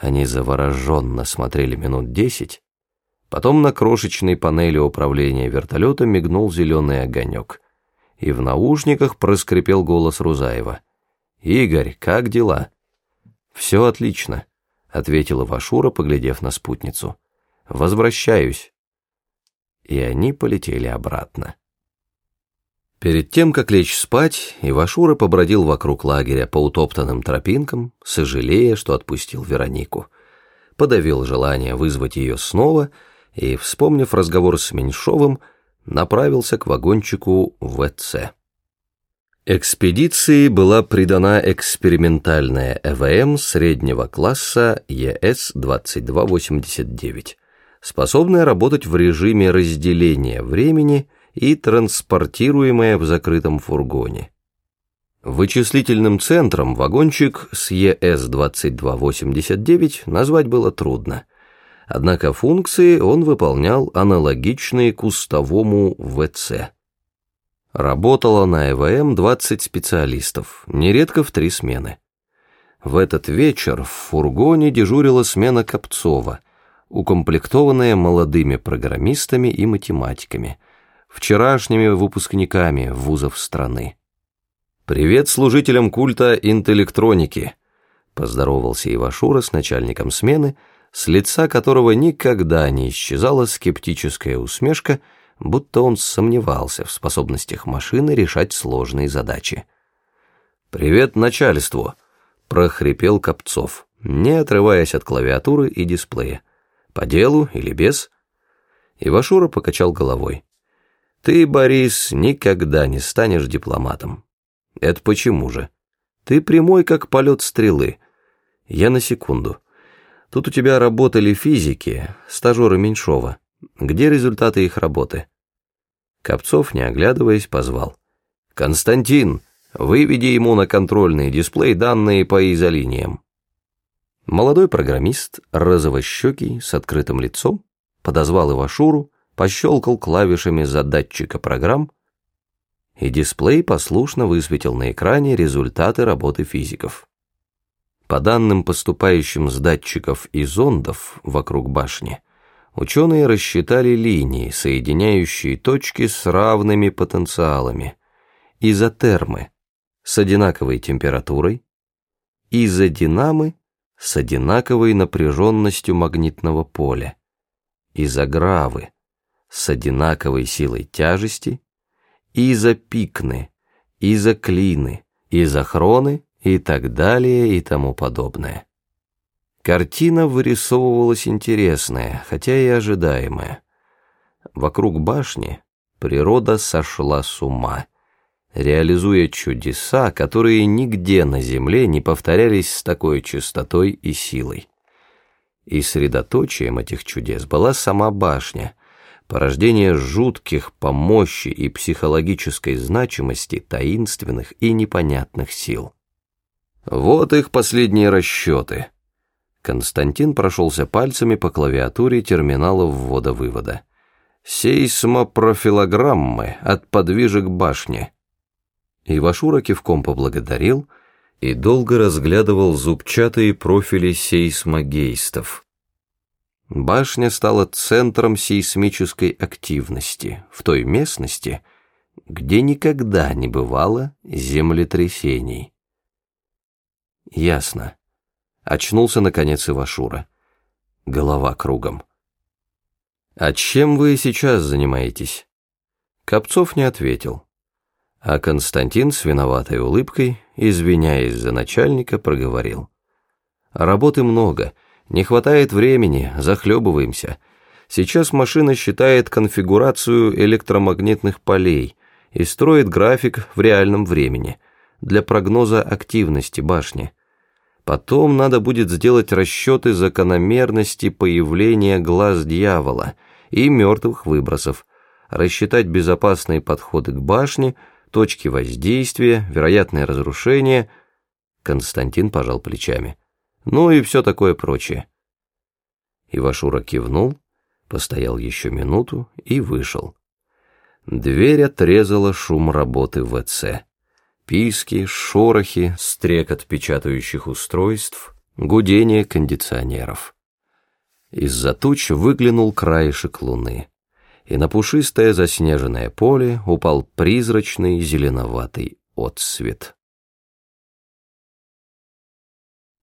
Они завороженно смотрели минут десять, потом на крошечной панели управления вертолета мигнул зеленый огонек, и в наушниках проскрипел голос Рузаева. «Игорь, как дела?» «Все отлично», — ответила Вашура, поглядев на спутницу. «Возвращаюсь». И они полетели обратно. Перед тем, как лечь спать, Ивашура побродил вокруг лагеря по утоптанным тропинкам, сожалея, что отпустил Веронику. Подавил желание вызвать ее снова и, вспомнив разговор с Меньшовым, направился к вагончику ВЦ. Экспедиции была придана экспериментальная ЭВМ среднего класса ЕС-2289, способная работать в режиме разделения времени – и транспортируемая в закрытом фургоне. Вычислительным центром вагончик с ЕС-2289 назвать было трудно, однако функции он выполнял аналогичные кустовому ВЦ. Работало на ЭВМ 20 специалистов, нередко в три смены. В этот вечер в фургоне дежурила смена Копцова, укомплектованная молодыми программистами и математиками – вчерашними выпускниками вузов страны. «Привет служителям культа интеллектроники», — поздоровался Ивашура с начальником смены, с лица которого никогда не исчезала скептическая усмешка, будто он сомневался в способностях машины решать сложные задачи. «Привет начальству», — прохрипел Копцов, не отрываясь от клавиатуры и дисплея. «По делу или без?» Ивашура покачал головой. Ты, Борис, никогда не станешь дипломатом. Это почему же? Ты прямой, как полет стрелы. Я на секунду. Тут у тебя работали физики, стажеры Меньшова. Где результаты их работы? Копцов, не оглядываясь, позвал. «Константин, выведи ему на контрольный дисплей данные по изолиниям». Молодой программист, розовощекий, с открытым лицом, подозвал Ивашуру, пощелкал клавишами задатчика программ, и дисплей послушно высветил на экране результаты работы физиков. По данным, поступающим с датчиков и зондов вокруг башни, ученые рассчитали линии, соединяющие точки с равными потенциалами, изотермы с одинаковой температурой, изодинамы с одинаковой напряженностью магнитного поля, изогравы с одинаковой силой тяжести, изопикны, изоклины, изохроны и так далее и тому подобное. Картина вырисовывалась интересная, хотя и ожидаемая. Вокруг башни природа сошла с ума, реализуя чудеса, которые нигде на Земле не повторялись с такой частотой и силой. И средоточием этих чудес была сама башня, порождение жутких по мощи и психологической значимости таинственных и непонятных сил. Вот их последние расчеты. Константин прошелся пальцами по клавиатуре терминала ввода-вывода. Сейсмопрофилограммы от подвижек башни. Ивашура кивком поблагодарил и долго разглядывал зубчатые профили сейсмогейстов. Башня стала центром сейсмической активности в той местности, где никогда не бывало землетрясений. Ясно. Очнулся, наконец, Ивашура. Голова кругом. «А чем вы сейчас занимаетесь?» Копцов не ответил. А Константин с виноватой улыбкой, извиняясь за начальника, проговорил. «Работы много». Не хватает времени, захлебываемся. Сейчас машина считает конфигурацию электромагнитных полей и строит график в реальном времени для прогноза активности башни. Потом надо будет сделать расчеты закономерности появления глаз дьявола и мертвых выбросов, рассчитать безопасные подходы к башне, точки воздействия, вероятное разрушение. Константин пожал плечами ну и все такое прочее. Ивашура кивнул, постоял еще минуту и вышел. Дверь отрезала шум работы ВЦ. Писки, шорохи, стрекот печатающих устройств, гудение кондиционеров. Из-за туч выглянул краешек луны, и на пушистое заснеженное поле упал призрачный зеленоватый отсвет.